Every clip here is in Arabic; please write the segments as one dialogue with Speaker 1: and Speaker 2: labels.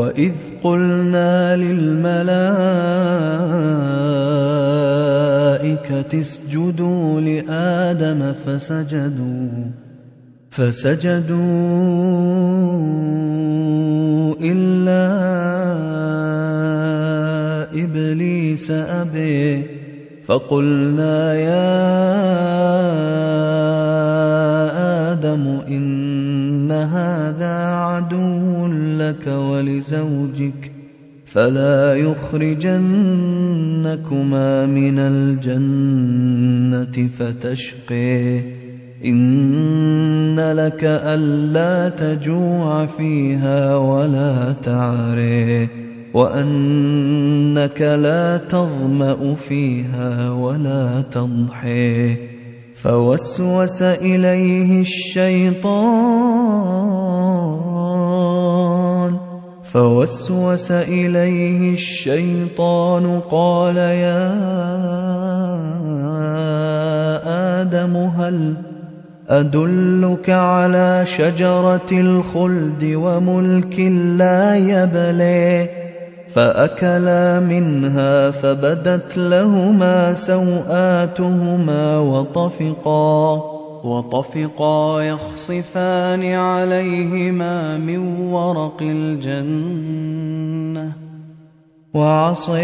Speaker 1: وإذ قلنا للملائكة اسجدوا لآدم فسجدوا فسجدوا إلا إبليس أبي فقلنا يا آدم إن ولزوجك فلا يخرجنكما من الجنة فتشقي. إن لك ألا تجوع فيها ولا تعري وأنك لا تظمأ فيها ولا تضحي. فوسوس إليه الشيطان فوسوس إليه الشيطان قال يا آدم هل أدلك على شجرة الخلد وملك لا يبلي فأكلا منها فبدت لهما سوآتهما وطفقا وطفقا يخصفان عليهما من ورق الجنة وعصي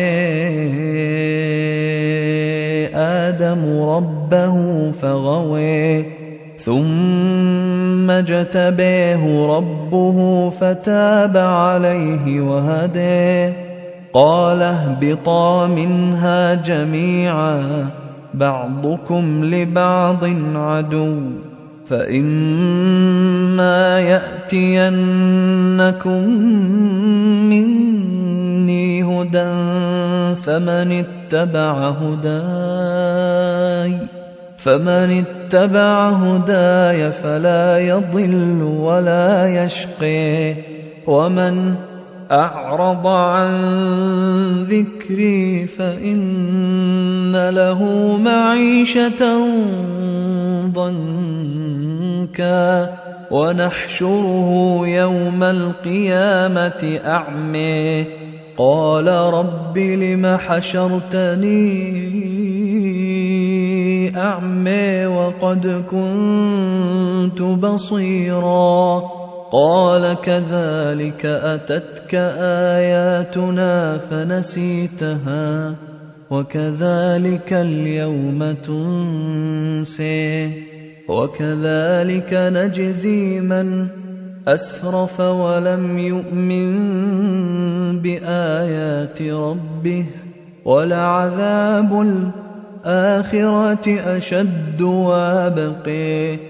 Speaker 1: آدم ربه فغوي ثم اجتبيه ربه فتاب عليه وهديه قال اهبطا منها جميعا بعضكم لبعض عدو فإما يأتينكم مني هدى فمن اتبع هداي فمن اتبع هداي فلا يضل ولا يشقي ومن أعرض عن ذكري فإن له معيشة ضنكا ونحشره يوم القيامة أعمي قال رب لم حشرتني أعمي وقد كنت بصيرا. قال كذلك أتتك آياتنا فنسيتها وكذلك اليوم تنسي وكذلك نجزي من أسرف ولم يؤمن بآيات ربه ولعذاب الآخرة أشد وأبقي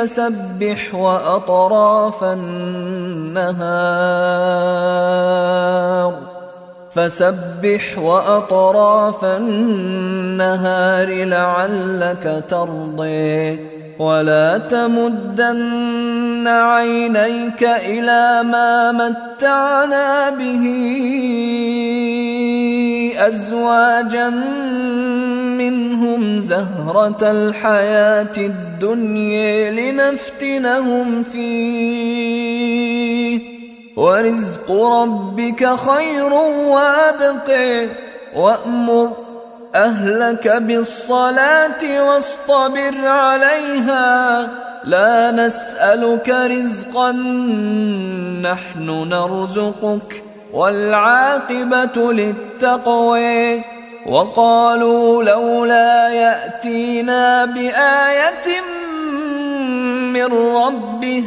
Speaker 1: فسبح وأطراف النهار. فسبح وأطراف النهار لعلك ترضي. ولا تمدن عينيك إلى ما متعنا به أزواجا منهم زهرة الحياة الدنيا لنفتنهم فيه. ورزق ربك خير وابق وأمر أهلك بالصلاة واصطبر عليها. لا نسألك رزقا نحن نرزقك. والعاقبة للتقوى. وقالوا لولا يأتينا بآية من ربه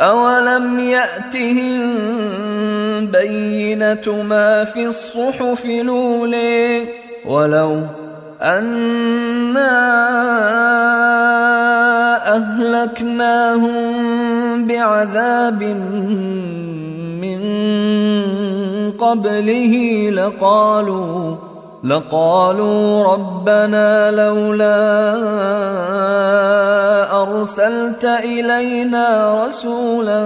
Speaker 1: أولم يأتهم بينة ما في الصحف الاولي ولو أنا أهلكناهم بعذاب من قبله لقالوا لقالوا ربنا لولا أرسلت إلينا رسولا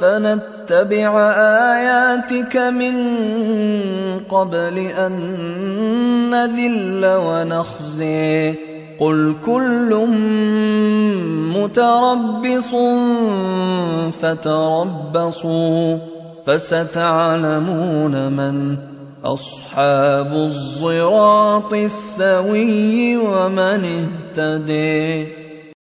Speaker 1: فنتبع آياتك من قبل أن نذل ونخزي. قل كل متربص فتربصوا فستعلمون من أصحاب الصراط السوي ومن اهتدي